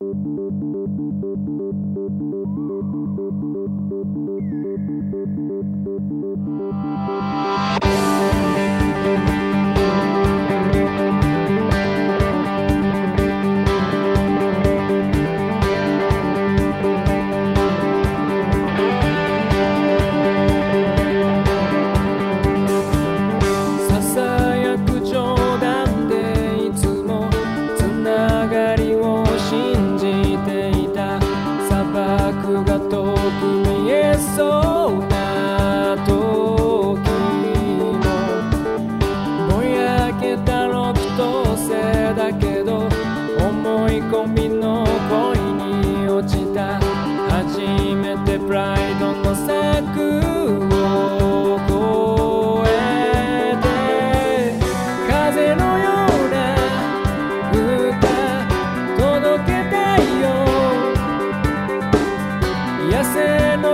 Thank you. 恋に落ちた初めてプライドの柵を越えて風のような歌届けたいよ。野生の